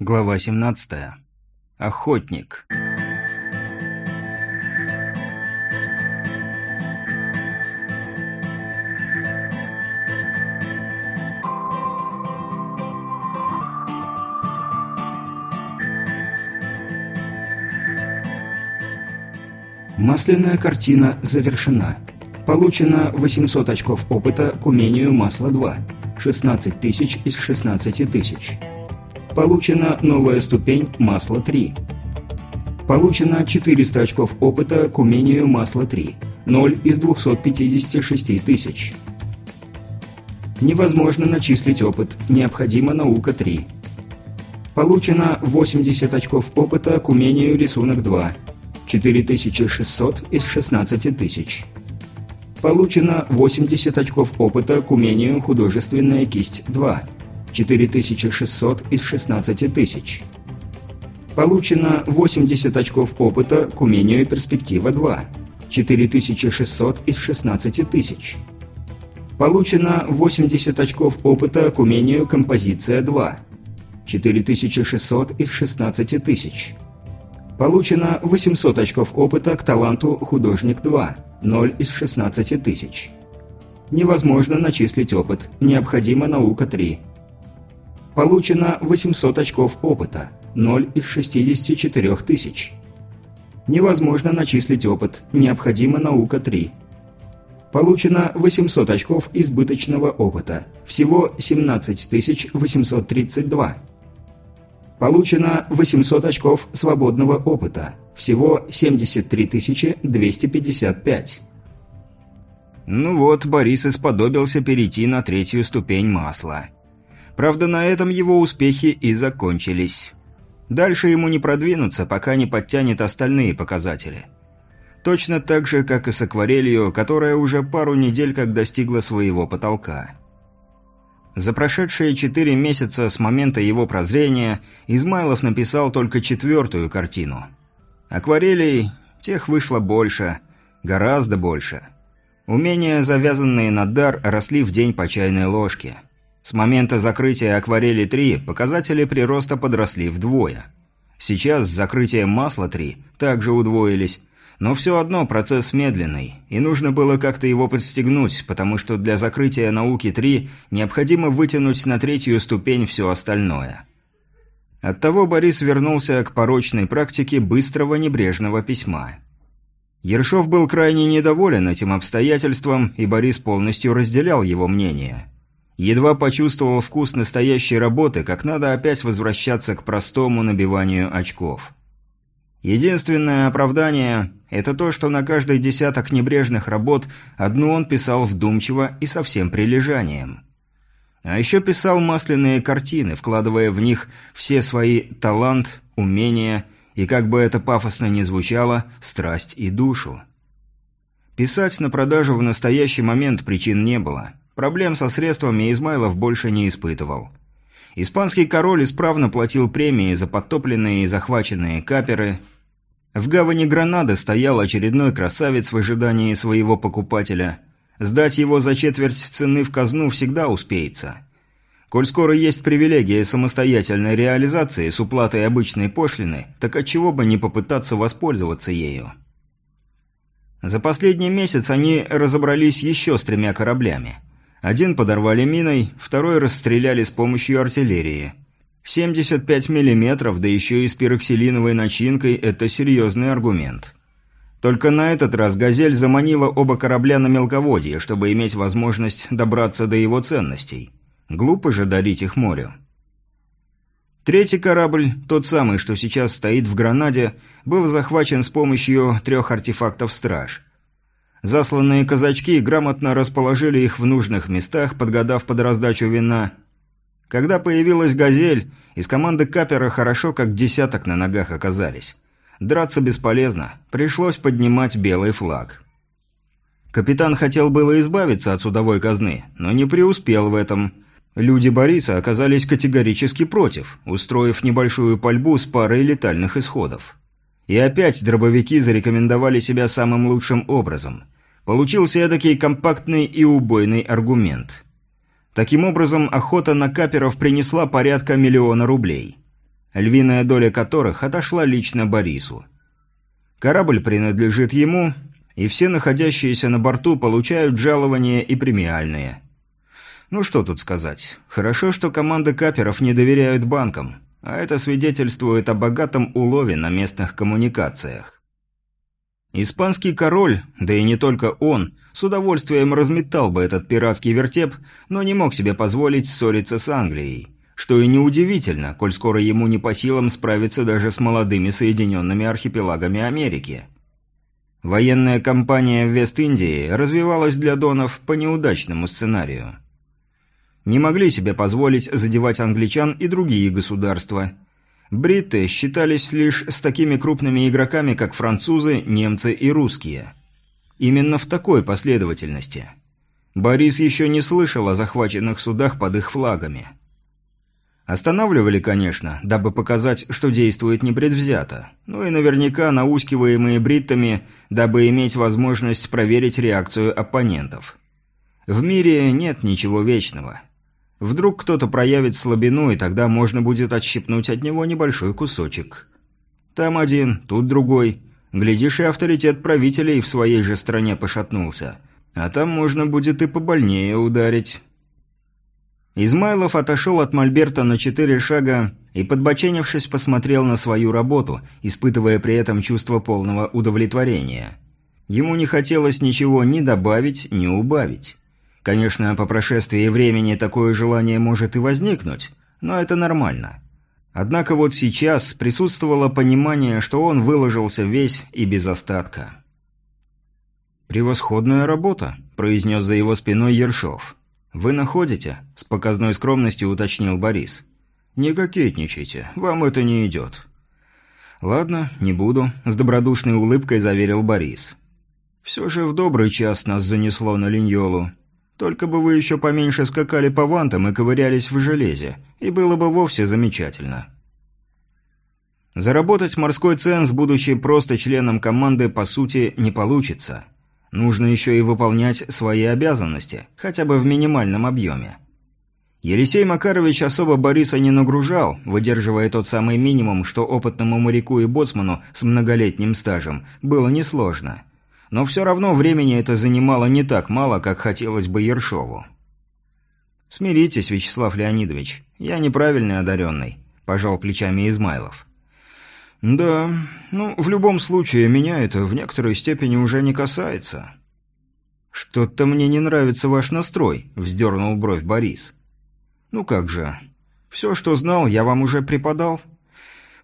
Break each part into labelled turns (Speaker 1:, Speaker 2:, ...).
Speaker 1: Глава 17. Охотник.
Speaker 2: Масляная картина завершена. Получено 800 очков опыта к умению масла 2. 16 тысяч из 16 тысяч. Получена новая ступень масла 3. Получено 400 очков опыта к умению масла 3. 0 из 256 тысяч. Невозможно начислить опыт. Необходима наука 3. Получено 80 очков опыта к умению рисунок 2. 4600 из 16 тысяч. Получено 80 очков опыта к умению художественная кисть 2. 4600 из 16 тысяч. Получено 80 очков опыта к умению перспектива 2. 4600 из 16 тысяч. Получено 80 очков опыта к умению композиция 2. 4600 из 16 тысяч. Получено 800 очков опыта к таланту художник 2. 0 из 16 тысяч. Невозможно начислить опыт. Необходима наука 3. Получено 800 очков опыта, 0 из 64 тысяч. Невозможно начислить опыт, необходима наука 3. Получено 800 очков избыточного опыта, всего 17 832. Получено 800 очков свободного опыта, всего 73 255.
Speaker 1: Ну вот, Борис исподобился перейти на третью ступень масла. Правда, на этом его успехи и закончились. Дальше ему не продвинуться, пока не подтянет остальные показатели. Точно так же, как и с акварелью, которая уже пару недель как достигла своего потолка. За прошедшие четыре месяца с момента его прозрения Измайлов написал только четвертую картину. Акварелей тех вышло больше, гораздо больше. Умения, завязанные на дар, росли в день по чайной ложке – с момента закрытия «Акварели-3» показатели прироста подросли вдвое. Сейчас с закрытием «Масла-3» также удвоились, но все одно процесс медленный, и нужно было как-то его подстегнуть, потому что для закрытия науки-3 необходимо вытянуть на третью ступень все остальное. Оттого Борис вернулся к порочной практике быстрого небрежного письма. Ершов был крайне недоволен этим обстоятельством, и Борис полностью разделял его мнение – Едва почувствовал вкус настоящей работы, как надо опять возвращаться к простому набиванию очков. Единственное оправдание – это то, что на каждый десяток небрежных работ одну он писал вдумчиво и со всем прилежанием. А еще писал масляные картины, вкладывая в них все свои талант, умения и, как бы это пафосно ни звучало, страсть и душу. Писать на продажу в настоящий момент причин не было – Проблем со средствами Измайлов больше не испытывал. Испанский король исправно платил премии за подтопленные и захваченные каперы. В гавани Гранады стоял очередной красавец в ожидании своего покупателя. Сдать его за четверть цены в казну всегда успеется. Коль скоро есть привилегия самостоятельной реализации с уплатой обычной пошлины, так отчего бы не попытаться воспользоваться ею? За последний месяц они разобрались еще с тремя кораблями – один подорвали миной, второй расстреляли с помощью артиллерии. 75 миллиметров, да еще и с пироксилиновой начинкой – это серьезный аргумент. Только на этот раз «Газель» заманила оба корабля на мелководье, чтобы иметь возможность добраться до его ценностей. Глупо же дарить их морю. Третий корабль, тот самый, что сейчас стоит в Гранаде, был захвачен с помощью трех артефактов «Страж». Засланные казачки грамотно расположили их в нужных местах, подгадав под раздачу вина. Когда появилась «Газель», из команды капера хорошо как десяток на ногах оказались. Драться бесполезно, пришлось поднимать белый флаг. Капитан хотел было избавиться от судовой казны, но не преуспел в этом. Люди Бориса оказались категорически против, устроив небольшую пальбу с парой летальных исходов. И опять дробовики зарекомендовали себя самым лучшим образом. Получился эдакий компактный и убойный аргумент. Таким образом, охота на каперов принесла порядка миллиона рублей. львиная доля которых отошла лично Борису. Корабль принадлежит ему, и все находящиеся на борту получают жалования и премиальные. Ну что тут сказать. Хорошо, что команды каперов не доверяют банкам, а это свидетельствует о богатом улове на местных коммуникациях. Испанский король, да и не только он, с удовольствием разметал бы этот пиратский вертеп, но не мог себе позволить ссориться с Англией. Что и неудивительно, коль скоро ему не по силам справиться даже с молодыми Соединенными Архипелагами Америки. Военная кампания в Вест-Индии развивалась для Донов по неудачному сценарию. Не могли себе позволить задевать англичан и другие государства – Бритты считались лишь с такими крупными игроками, как французы, немцы и русские. Именно в такой последовательности. Борис еще не слышал о захваченных судах под их флагами. Останавливали, конечно, дабы показать, что действует непредвзято. Ну и наверняка наускиваемые бриттами, дабы иметь возможность проверить реакцию оппонентов. В мире нет ничего вечного. Вдруг кто-то проявит слабину, и тогда можно будет отщипнуть от него небольшой кусочек. Там один, тут другой. Глядишь, и авторитет правителей в своей же стране пошатнулся. А там можно будет и побольнее ударить. Измайлов отошел от Мольберта на четыре шага и, подбоченившись, посмотрел на свою работу, испытывая при этом чувство полного удовлетворения. Ему не хотелось ничего ни добавить, ни убавить. Конечно, по прошествии времени такое желание может и возникнуть, но это нормально. Однако вот сейчас присутствовало понимание, что он выложился весь и без остатка. «Превосходная работа», – произнес за его спиной Ершов. «Вы находите?» – с показной скромностью уточнил Борис. «Не кокетничайте, вам это не идет». «Ладно, не буду», – с добродушной улыбкой заверил Борис. «Все же в добрый час нас занесло на линьолу. Только бы вы еще поменьше скакали по вантам и ковырялись в железе, и было бы вовсе замечательно. Заработать морской ценз, будучи просто членом команды, по сути, не получится. Нужно еще и выполнять свои обязанности, хотя бы в минимальном объеме. Елисей Макарович особо Бориса не нагружал, выдерживая тот самый минимум, что опытному моряку и боцману с многолетним стажем было несложно – но все равно времени это занимало не так мало, как хотелось бы Ершову. «Смиритесь, Вячеслав Леонидович, я неправильный одаренный», – пожал плечами Измайлов. «Да, ну, в любом случае, меня это в некоторой степени уже не касается». «Что-то мне не нравится ваш настрой», – вздернул бровь Борис. «Ну как же, все, что знал, я вам уже преподал.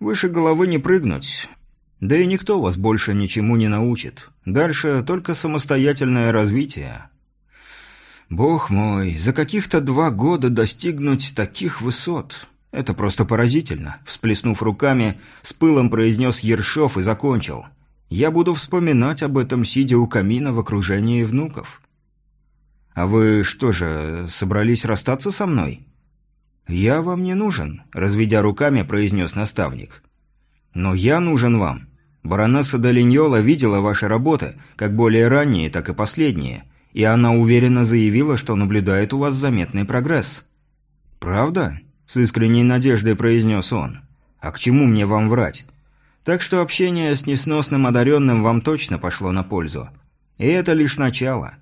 Speaker 1: Выше головы не прыгнуть. Да и никто вас больше ничему не научит. Дальше только самостоятельное развитие. Бог мой, за каких-то два года достигнуть таких высот. Это просто поразительно. Всплеснув руками, с пылом произнес Ершов и закончил. Я буду вспоминать об этом, сидя у камина в окружении внуков. А вы что же, собрались расстаться со мной? Я вам не нужен, разведя руками, произнес наставник. Но я нужен вам. Баронесса Долиньола видела ваши работы, как более ранние, так и последние, и она уверенно заявила, что наблюдает у вас заметный прогресс. «Правда?» – с искренней надеждой произнес он. «А к чему мне вам врать? Так что общение с несносным одаренным вам точно пошло на пользу. И это лишь начало.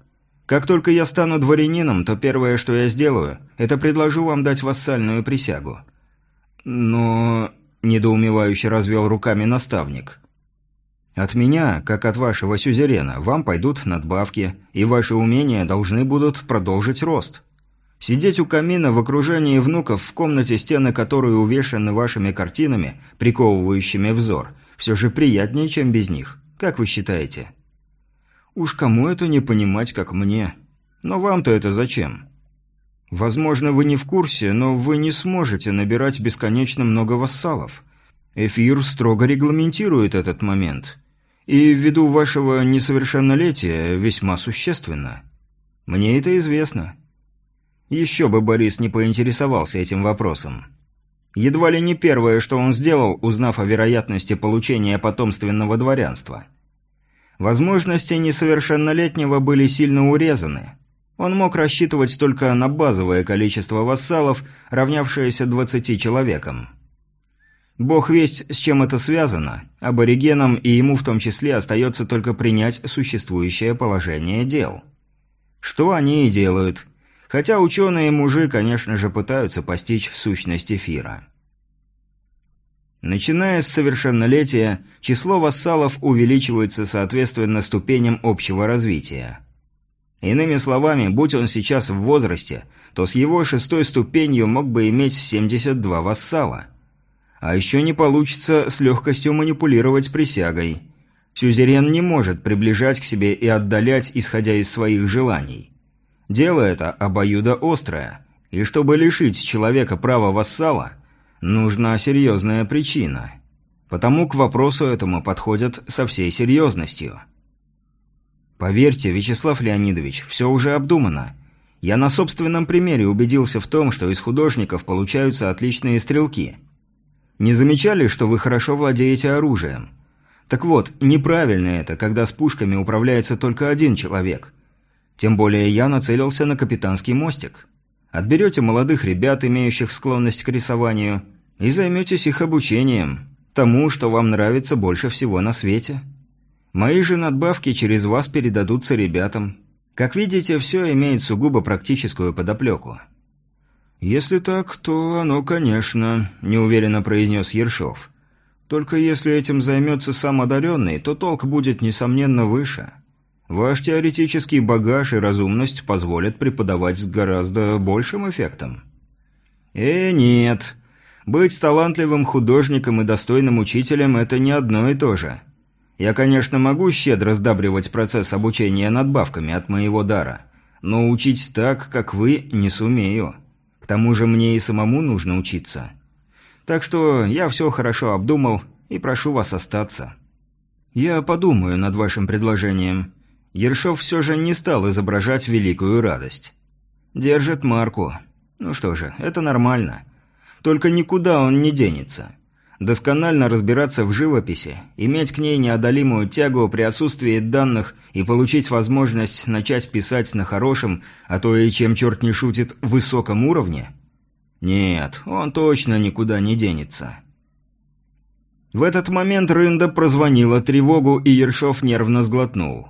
Speaker 1: Как только я стану дворянином, то первое, что я сделаю, это предложу вам дать вассальную присягу». «Но...» – недоумевающе развел руками наставник. От меня, как от вашего сюзерена, вам пойдут надбавки, и ваши умения должны будут продолжить рост. Сидеть у камина в окружении внуков в комнате, стены которой увешаны вашими картинами, приковывающими взор, все же приятнее, чем без них. Как вы считаете? Уж кому это не понимать, как мне. Но вам-то это зачем? Возможно, вы не в курсе, но вы не сможете набирать бесконечно много вассалов. Эфир строго регламентирует этот момент. И ввиду вашего несовершеннолетия весьма существенно. Мне это известно. Еще бы Борис не поинтересовался этим вопросом. Едва ли не первое, что он сделал, узнав о вероятности получения потомственного дворянства. Возможности несовершеннолетнего были сильно урезаны. Он мог рассчитывать только на базовое количество вассалов, равнявшееся 20 человекам. Бог весть, с чем это связано. Аборигенам и ему в том числе остается только принять существующее положение дел. Что они и делают. Хотя ученые-мужи, конечно же, пытаются постичь сущность эфира. Начиная с совершеннолетия, число вассалов увеличивается соответственно ступеням общего развития. Иными словами, будь он сейчас в возрасте, то с его шестой ступенью мог бы иметь 72 вассала. А еще не получится с легкостью манипулировать присягой. Сюзерен не может приближать к себе и отдалять, исходя из своих желаний. Дело это обоюдоострое, и чтобы лишить человека права вассала, нужна серьезная причина. Потому к вопросу этому подходят со всей серьезностью. Поверьте, Вячеслав Леонидович, все уже обдумано. Я на собственном примере убедился в том, что из художников получаются отличные стрелки. Не замечали, что вы хорошо владеете оружием? Так вот, неправильно это, когда с пушками управляется только один человек. Тем более я нацелился на капитанский мостик. Отберете молодых ребят, имеющих склонность к рисованию, и займетесь их обучением, тому, что вам нравится больше всего на свете. Мои же надбавки через вас передадутся ребятам. Как видите, все имеет сугубо практическую подоплеку». «Если так, то оно, конечно», – неуверенно произнес Ершов. «Только если этим займется сам одаренный, то толк будет, несомненно, выше. Ваш теоретический багаж и разумность позволят преподавать с гораздо большим эффектом». «Э, нет. Быть талантливым художником и достойным учителем – это не одно и то же. Я, конечно, могу щедро сдабривать процесс обучения надбавками от моего дара, но учить так, как вы, не сумею. Тому же мне и самому нужно учиться. Так что я все хорошо обдумал и прошу вас остаться. Я подумаю над вашим предложением. Ершов все же не стал изображать великую радость. Держит марку. Ну что же, это нормально. Только никуда он не денется досконально разбираться в живописи, иметь к ней неодолимую тягу при отсутствии данных и получить возможность начать писать на хорошем, а то и, чем черт не шутит, высоком уровне? Нет, он точно никуда не денется. В этот момент Рында прозвонила тревогу, и Ершов нервно сглотнул.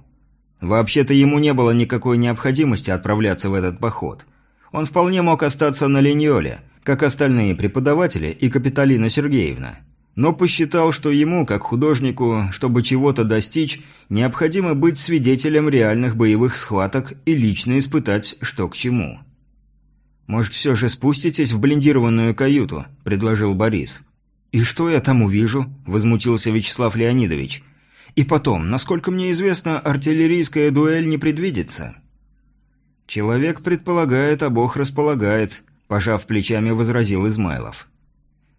Speaker 1: Вообще-то ему не было никакой необходимости отправляться в этот поход. Он вполне мог остаться на Линьоле, как остальные преподаватели и Капиталина Сергеевна. Но посчитал, что ему, как художнику, чтобы чего-то достичь, необходимо быть свидетелем реальных боевых схваток и лично испытать, что к чему. «Может, все же спуститесь в блиндированную каюту?» – предложил Борис. «И что я там увижу?» – возмутился Вячеслав Леонидович. «И потом, насколько мне известно, артиллерийская дуэль не предвидится». «Человек предполагает, а Бог располагает», Пожав плечами, возразил Измайлов.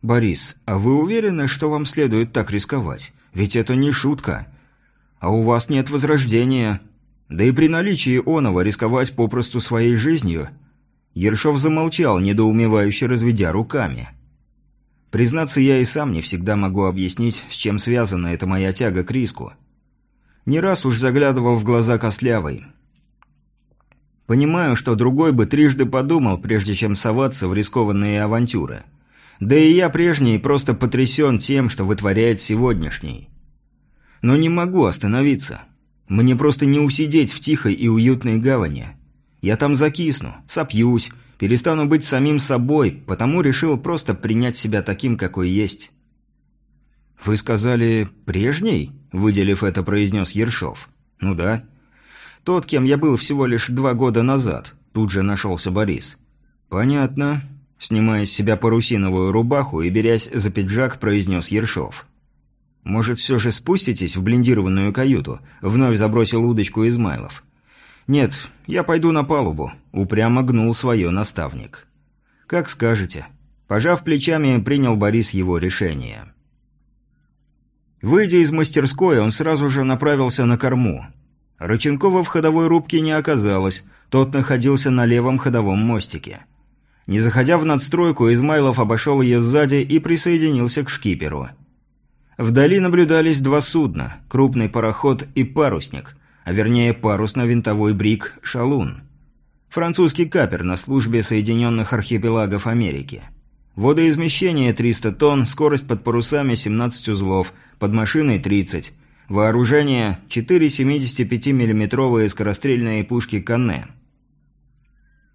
Speaker 1: «Борис, а вы уверены, что вам следует так рисковать? Ведь это не шутка. А у вас нет возрождения. Да и при наличии оного рисковать попросту своей жизнью...» Ершов замолчал, недоумевающе разведя руками. «Признаться, я и сам не всегда могу объяснить, с чем связана эта моя тяга к риску. Не раз уж заглядывал в глаза Костлявой. Понимаю, что другой бы трижды подумал, прежде чем соваться в рискованные авантюры. Да и я прежний просто потрясен тем, что вытворяет сегодняшний. Но не могу остановиться. Мне просто не усидеть в тихой и уютной гавани. Я там закисну, сопьюсь, перестану быть самим собой, потому решил просто принять себя таким, какой есть. «Вы сказали «прежний»?» – выделив это, произнес Ершов. «Ну да». Тот, кем я был всего лишь два года назад. Тут же нашелся Борис. Понятно. Снимая с себя парусиновую рубаху и берясь за пиджак, произнес Ершов. «Может, все же спуститесь в блиндированную каюту?» Вновь забросил удочку Измайлов. «Нет, я пойду на палубу», — упрямо гнул свое наставник. «Как скажете». Пожав плечами, принял Борис его решение. Выйдя из мастерской, он сразу же направился на корму. Рыченкова в ходовой рубке не оказалось, тот находился на левом ходовом мостике. Не заходя в надстройку, Измайлов обошел ее сзади и присоединился к шкиперу. Вдали наблюдались два судна – крупный пароход и парусник, а вернее парусно-винтовой брик «Шалун». Французский капер на службе Соединенных Архипелагов Америки. Водоизмещение 300 тонн, скорость под парусами 17 узлов, под машиной 30. Вооружение 4 75 миллиметровые скорострельные пушки «Канне».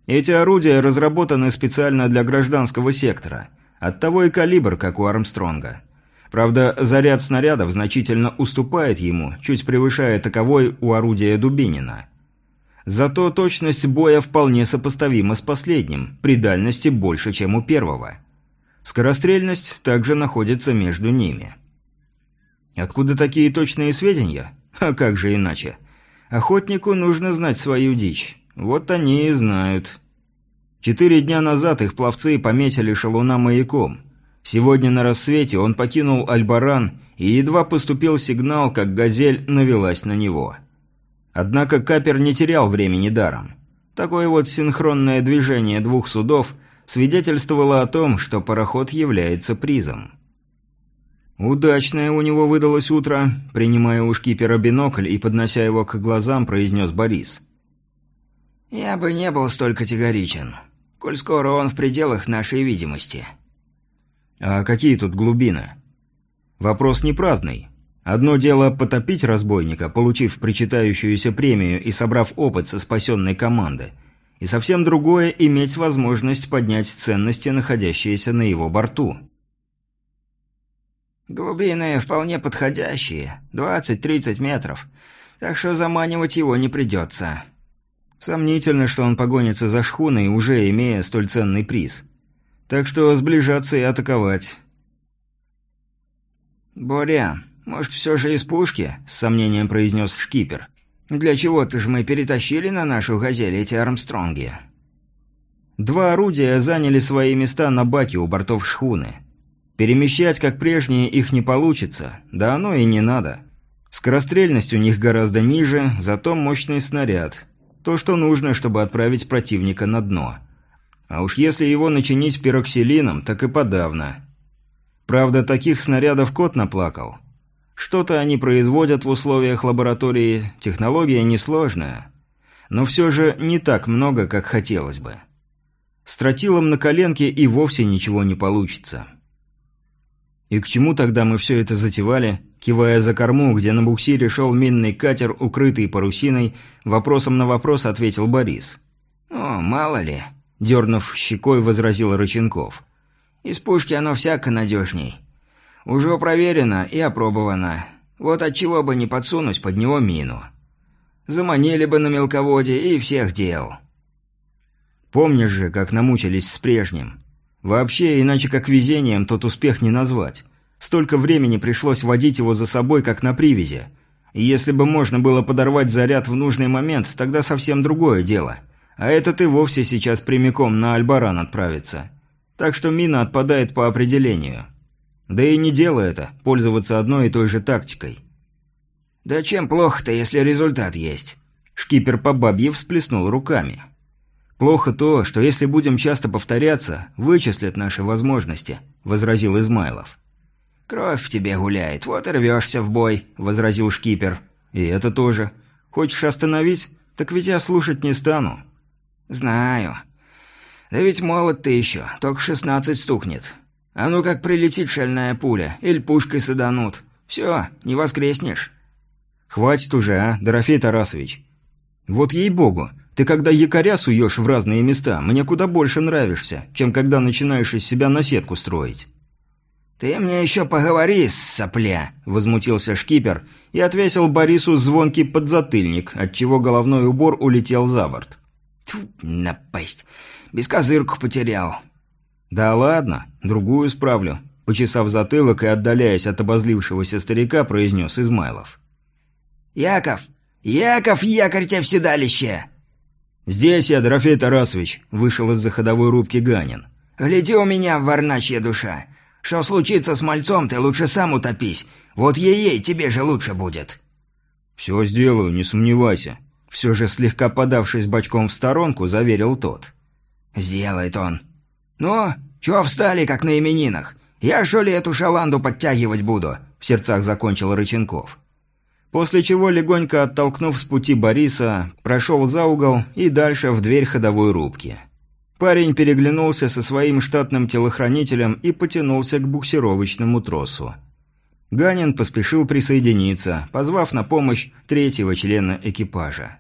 Speaker 1: Эти орудия разработаны специально для гражданского сектора. Оттого и калибр, как у Армстронга. Правда, заряд снарядов значительно уступает ему, чуть превышая таковой у орудия Дубинина. Зато точность боя вполне сопоставима с последним, при дальности больше, чем у первого. Скорострельность также находится между ними. Откуда такие точные сведения? А как же иначе? Охотнику нужно знать свою дичь. Вот они и знают. Четыре дня назад их пловцы пометили шалуна маяком. Сегодня на рассвете он покинул Альбаран, и едва поступил сигнал, как «Газель» навелась на него. Однако капер не терял времени даром. Такое вот синхронное движение двух судов свидетельствовало о том, что пароход является призом. «Удачное у него выдалось утро», — принимая у шкипера бинокль и поднося его к глазам, произнес Борис.
Speaker 3: «Я бы не был столь категоричен, коль скоро он в пределах нашей видимости».
Speaker 1: «А какие тут глубины?» «Вопрос не праздный. Одно дело потопить разбойника, получив причитающуюся премию и собрав опыт со спасенной команды, и совсем другое – иметь возможность поднять ценности, находящиеся на его борту».
Speaker 3: «Глубины вполне подходящие, 20-30 метров, так что заманивать его не придется».
Speaker 1: Сомнительно, что он погонится за шхуной, уже имея столь ценный приз. Так что сближаться и атаковать.
Speaker 3: «Боря, может, все же из пушки?» – с сомнением произнес шкипер. «Для чего-то же мы перетащили на нашу «Газель» эти Армстронги».
Speaker 1: Два орудия заняли свои места на баке у бортов шхуны. Перемещать, как прежние, их не получится, да оно и не надо. Скорострельность у них гораздо ниже, зато мощный снаряд. То, что нужно, чтобы отправить противника на дно. А уж если его начинить пироксилином, так и подавно. Правда, таких снарядов кот наплакал. Что-то они производят в условиях лаборатории, технология несложная. Но все же не так много, как хотелось бы. С тротилом на коленке и вовсе ничего не получится. «И к чему тогда мы все это затевали?» Кивая за корму, где на буксире шел минный катер, укрытый парусиной, вопросом на вопрос ответил Борис.
Speaker 3: «О, мало ли», — дернув щекой, возразил Рыченков. «Из пушки оно всяко надежней. Уже проверено и опробовано. Вот от чего бы не подсунуть под него мину. Заманили бы на мелководье и всех дел».
Speaker 1: «Помнишь же, как намучились с прежним?» Вообще, иначе как везением тот успех не назвать. Столько времени пришлось водить его за собой, как на привязи. И если бы можно было подорвать заряд в нужный момент, тогда совсем другое дело. А этот и вовсе сейчас прямиком на Альбаран отправится. Так что мина отпадает по определению. Да и не дело это, пользоваться одной и той же тактикой.
Speaker 3: «Да чем плохо-то, если результат есть?»
Speaker 1: Шкипер по бабье всплеснул руками. «Плохо то, что если будем часто повторяться, вычислят наши возможности», – возразил Измайлов.
Speaker 3: «Кровь в тебе гуляет, вот и рвешься в бой», – возразил шкипер.
Speaker 1: «И это тоже. Хочешь остановить? Так ведь я слушать не стану».
Speaker 3: «Знаю. Да ведь молод ты еще, только шестнадцать стукнет. А ну как прилетит шальная пуля, или пушкой саданут. Все, не воскреснешь».
Speaker 1: «Хватит уже, а, Дорофей Тарасович. Вот ей-богу, ты когда якоря суешь в разные места, мне куда больше нравишься, чем когда начинаешь из себя наседку строить».
Speaker 3: «Ты мне еще поговори, сопля!» – возмутился шкипер
Speaker 1: и отвесил Борису звонкий подзатыльник, отчего головной убор улетел за борт.
Speaker 3: Тьфу, напасть! Бескозырку потерял.
Speaker 1: «Да ладно, другую справлю», – почесав затылок и отдаляясь от обозлившегося старика, произнес Измайлов.
Speaker 3: «Яков! Яков, якорь тебя в седалище!»
Speaker 1: «Здесь я, Дорофей Тарасович», — вышел из-за ходовой рубки Ганин.
Speaker 3: «Гляди у меня, варначья душа. Что случится с мальцом, ты лучше сам утопись. Вот ей-ей, тебе же лучше будет».
Speaker 1: «Все сделаю, не сомневайся», — все же слегка подавшись бочком в сторонку, заверил тот.
Speaker 3: «Сделает он. Ну, чего встали, как на именинах? Я, что ли, эту шаланду подтягивать буду?» — в сердцах закончил Рыченков.
Speaker 1: После чего, легонько оттолкнув с пути Бориса, прошел за угол и дальше в дверь ходовой рубки. Парень переглянулся со своим штатным телохранителем и потянулся к буксировочному тросу. Ганин поспешил присоединиться, позвав на помощь третьего члена экипажа.